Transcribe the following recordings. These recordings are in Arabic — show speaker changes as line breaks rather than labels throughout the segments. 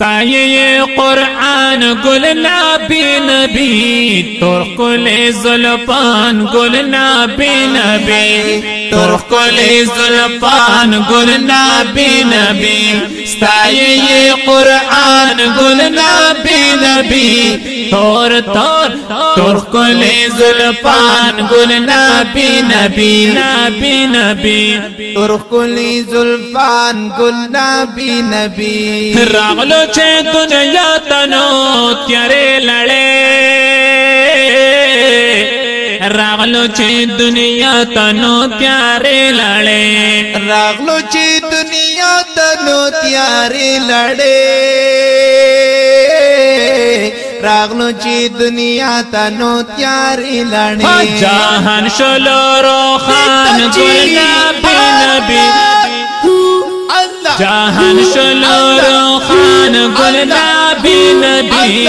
ستایه قرآن گل نبی نبی تر کل زلفان گل نبی نبی تر کل زلفان گل نبی نبی ستایه قرآن گل نبی نبی تور تور تر کل زلفان گل نبی نبی نبی نبی۔
تر کل زلفان گل نبی نبی۔
راغلو چې دنیا تنو تیارې لړې راغلو چې دنیا تنو تیارې لړې
راغلو چې دنیا تنو تیارې لړې راغلو چې دنیا تنو تیارې لړې
جهان شلو روخان ګل نبی نبی جهان شلو روخان ګل نبی نبی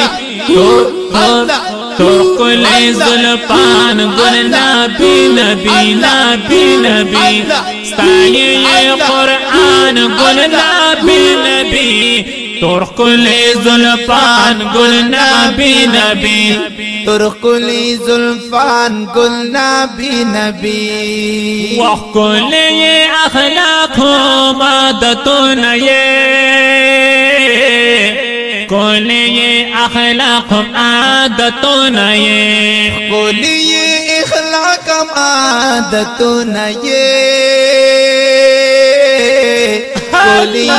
تو کل زلفان گل نبی نبی نبی نبی ستایه قرآن گل نبی نبی کل زلفان گل نبی نبی.
تر کلی زلفان گل نبی نبی.
وکل اخلاق مادتون یہ کل اخلاق عادتون یہ
کلی اخلاق عادتون یہ کلی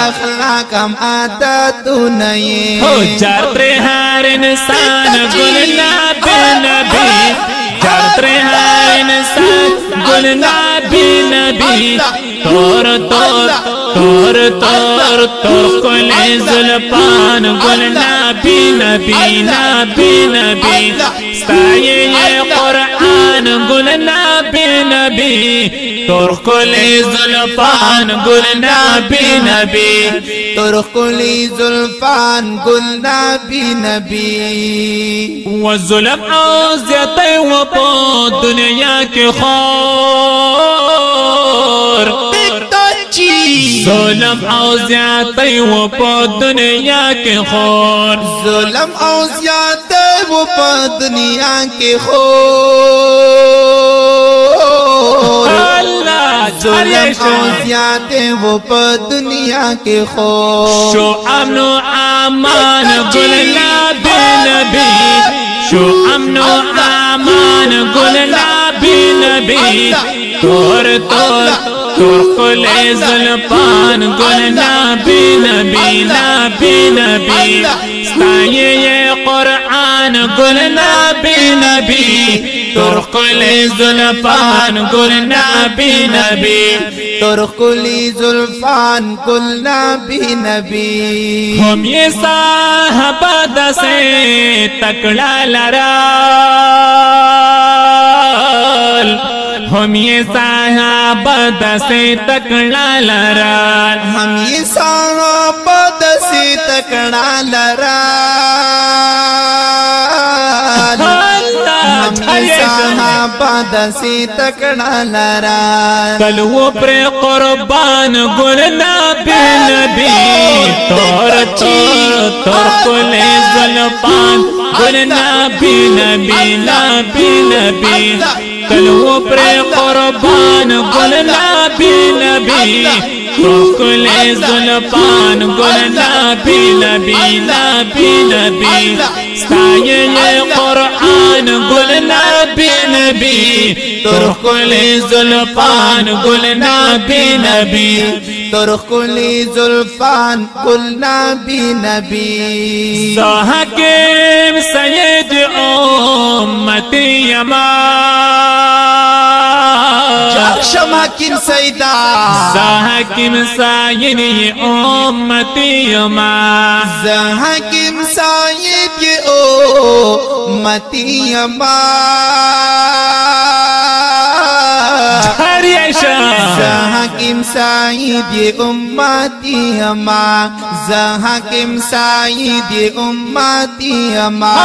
اخلاق عادتون یہ
ہو جر ہر انسان گل نبی نبی جر ہر انسان گل نبی تور تور تور تور تور، کل زلفان گل نبی نبی نبی نبی ستایه قرآن گل نبی نبی تور کل زلفان گل نبی نبی
تر کلی زلفان گل نبی نبی
والظلم أو زیادی و په دنیا کې خور ظلم أو زیادی و په دنیا کې خور
ظلم أو زیادہ وہ پا دنیا کے خو
الله
ظلم او زیادے وہ پا دنیا کے خو
شو امن و آمان گلنا بے نبی. شو امن و آمان گلنا بے نبی. تور تور تور قل زلپان گلنا بے نبی نا بے نبی. ستائیے قرآن گلنا بے نبی. کل زلفان گل نبی نبی
تر کلی زلفان گل نبی نبی
هم یہ صاحب دسے تکڑا لرال هم یہ صاحب دسے تکڑا لرال
ہم یہ صحابہ دسی تکڑا لرا. دسی تکڑا لرا
کلو پر قربان گل نبی نبی تور تور تور کل زلفان گل نبی نبی نبی نبی کلو پر قربان گل نبی نبی کل زلفان گل نبی نبی نبی نبی ستایه قرآن نبی تر کل زلفان گل نبی نبی۔
تر کلی زلفان گل نبی نبی۔
حکیم سید امتی یما
شما کن سیدا؟
حکیم سید امتی یما
حکیم سید یہ
امتی اما
حکیم سعید یہ امتی اما زحکیم سعید یہ امتی اما۔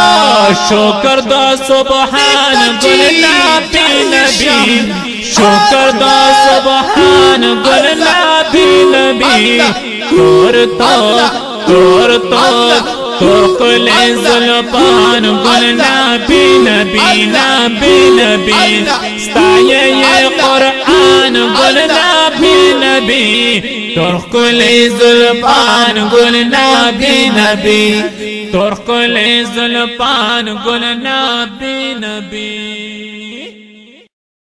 شکر دا سبحان گلنا پی نبی۔ شکر دا سبحان گلنا پی نبی۔ دور تو تو کل زلفان گل نبی نبی نبی نبی ستایه قرآن گل نبی نبی تور کل زلفان گل نبی نبی تور کل زلفان نبی